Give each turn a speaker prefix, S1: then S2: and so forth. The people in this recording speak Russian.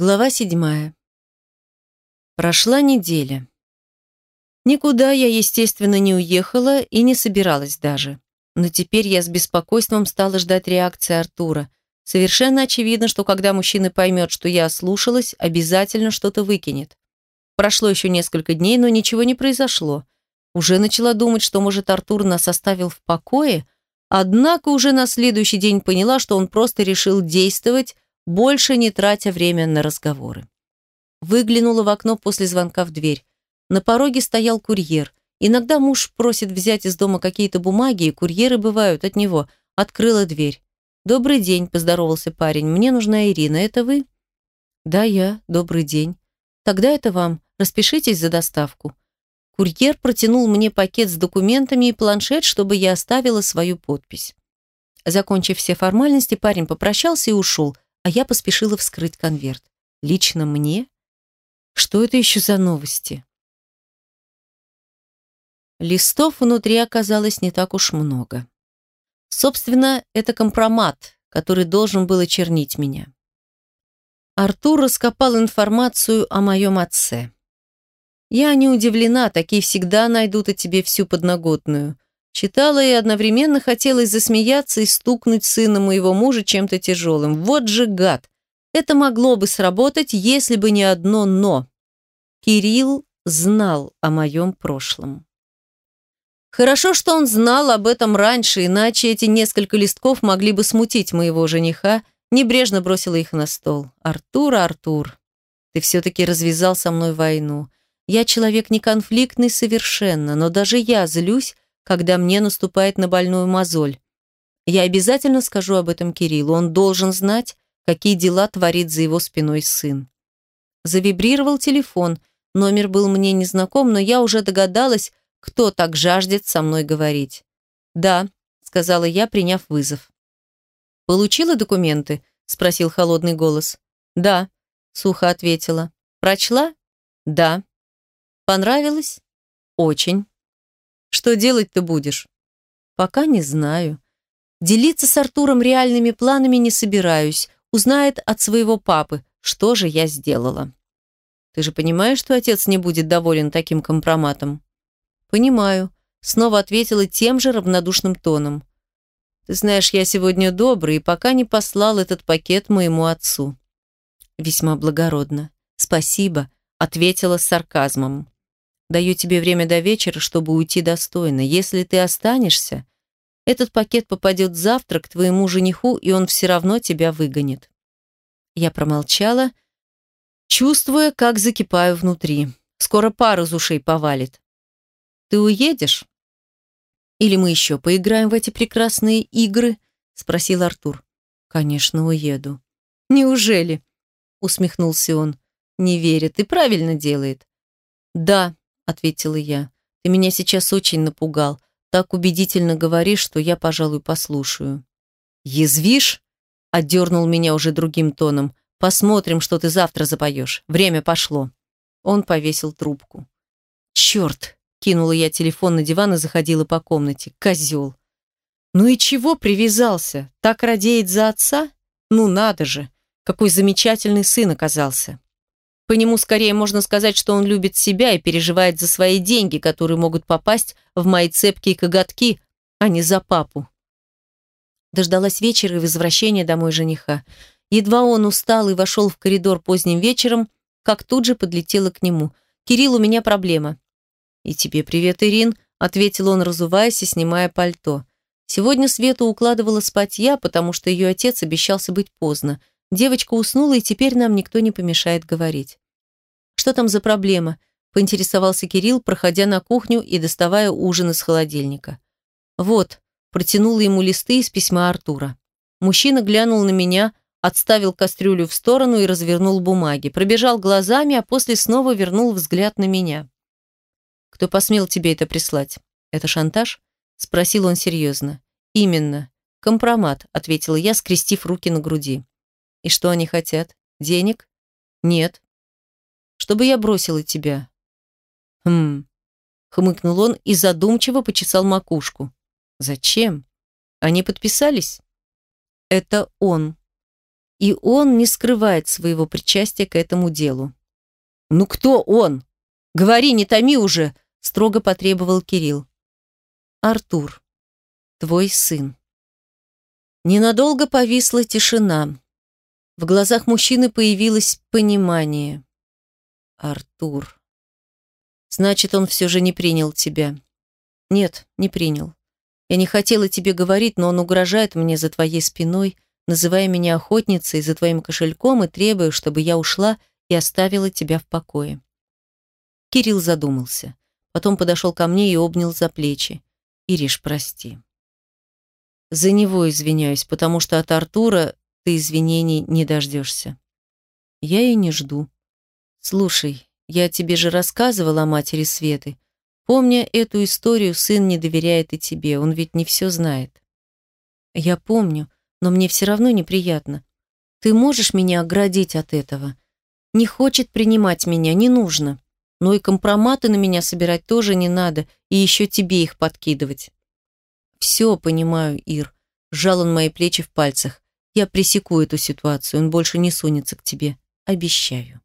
S1: Глава седьмая. Прошла неделя. Никуда я, естественно, не уехала и не собиралась даже. Но теперь я с беспокойством стала ждать реакции Артура. Совершенно очевидно, что когда мужчина поймет, что я ослушалась, обязательно что-то выкинет. Прошло еще несколько дней, но ничего не произошло. Уже начала думать, что, может, Артур нас оставил в покое, однако уже на следующий день поняла, что он просто решил действовать, больше не тратя время на разговоры. Выглянула в окно после звонка в дверь. На пороге стоял курьер. Иногда муж просит взять из дома какие-то бумаги, и курьеры бывают от него. Открыла дверь. «Добрый день», – поздоровался парень. «Мне нужна Ирина. Это вы?» «Да, я. Добрый день. Тогда это вам. Распишитесь за доставку». Курьер протянул мне пакет с документами и планшет, чтобы я оставила свою подпись. Закончив все формальности, парень попрощался и ушел – а я поспешила вскрыть конверт. Лично мне? Что это еще за новости? Листов внутри оказалось не так уж много. Собственно, это компромат, который должен был очернить меня. Артур раскопал информацию о моем отце. Я не удивлена, такие всегда найдут о тебе всю подноготную. Читала и одновременно хотелось засмеяться и стукнуть сына моего мужа чем-то тяжелым. Вот же гад! Это могло бы сработать, если бы не одно «но». Кирилл знал о моем прошлом. Хорошо, что он знал об этом раньше, иначе эти несколько листков могли бы смутить моего жениха, небрежно бросила их на стол. «Артур, Артур, ты все-таки развязал со мной войну. Я человек не конфликтный совершенно, но даже я злюсь, когда мне наступает на больную мозоль. Я обязательно скажу об этом Кириллу. Он должен знать, какие дела творит за его спиной сын. Завибрировал телефон. Номер был мне незнаком, но я уже догадалась, кто так жаждет со мной говорить. «Да», — сказала я, приняв вызов. «Получила документы?» — спросил холодный голос. «Да», — сухо ответила. «Прочла?» «Да». «Понравилось?» «Очень». Что делать-то будешь? Пока не знаю. Делиться с Артуром реальными планами не собираюсь. Узнает от своего папы, что же я сделала. Ты же понимаешь, что отец не будет доволен таким компроматом? Понимаю. Снова ответила тем же равнодушным тоном. Ты знаешь, я сегодня добрый и пока не послал этот пакет моему отцу. Весьма благородно. Спасибо, ответила с сарказмом. Даю тебе время до вечера, чтобы уйти достойно. Если ты останешься, этот пакет попадет завтра к твоему жениху, и он все равно тебя выгонит». Я промолчала, чувствуя, как закипаю внутри. Скоро пар из ушей повалит. «Ты уедешь? Или мы еще поиграем в эти прекрасные игры?» — спросил Артур. «Конечно, уеду». «Неужели?» — усмехнулся он. «Не верит и правильно делает». «Да, ответила я. Ты меня сейчас очень напугал. Так убедительно говоришь, что я, пожалуй, послушаю. Язвишь? Отдернул меня уже другим тоном. Посмотрим, что ты завтра запоешь. Время пошло. Он повесил трубку. Черт! Кинула я телефон на диван и заходила по комнате. Козел. Ну и чего привязался? Так радеет за отца? Ну надо же! Какой замечательный сын оказался. По нему скорее можно сказать, что он любит себя и переживает за свои деньги, которые могут попасть в мои цепкие коготки, а не за папу. Дождалась вечера и возвращения домой жениха. Едва он устал и вошел в коридор поздним вечером, как тут же подлетела к нему. «Кирилл, у меня проблема». «И тебе привет, Ирин», — ответил он, разуваясь и снимая пальто. Сегодня Свету укладывала спать я, потому что ее отец обещался быть поздно. Девочка уснула, и теперь нам никто не помешает говорить. «Что там за проблема?» – поинтересовался Кирилл, проходя на кухню и доставая ужин из холодильника. «Вот», – протянула ему листы из письма Артура. Мужчина глянул на меня, отставил кастрюлю в сторону и развернул бумаги, пробежал глазами, а после снова вернул взгляд на меня. «Кто посмел тебе это прислать? Это шантаж?» – спросил он серьезно. «Именно. Компромат», – ответила я, скрестив руки на груди. И что они хотят? Денег? Нет. Чтобы я бросила тебя. Хм. Хмыкнул он и задумчиво почесал макушку. Зачем? Они подписались? Это он. и он не скрывает своего причастия к этому делу. «Ну кто он? Говори, не томи уже!» — строго потребовал Кирилл. «Артур, твой сын». Ненадолго повисла тишина. В глазах мужчины появилось понимание. «Артур. Значит, он все же не принял тебя». «Нет, не принял. Я не хотела тебе говорить, но он угрожает мне за твоей спиной, называя меня охотницей за твоим кошельком и требуя, чтобы я ушла и оставила тебя в покое». Кирилл задумался. Потом подошел ко мне и обнял за плечи. «Ириш, прости». За него извиняюсь, потому что от Артура ты извинений не дождешься. Я и не жду. Слушай, я тебе же рассказывала о матери Светы. Помня эту историю, сын не доверяет и тебе, он ведь не все знает. Я помню, но мне все равно неприятно. Ты можешь меня оградить от этого? Не хочет принимать меня, не нужно. Но и компроматы на меня собирать тоже не надо, и еще тебе их подкидывать. «Все понимаю, Ир», — сжал он мои плечи в пальцах. «Я пресеку эту ситуацию, он больше не сунется к тебе. Обещаю».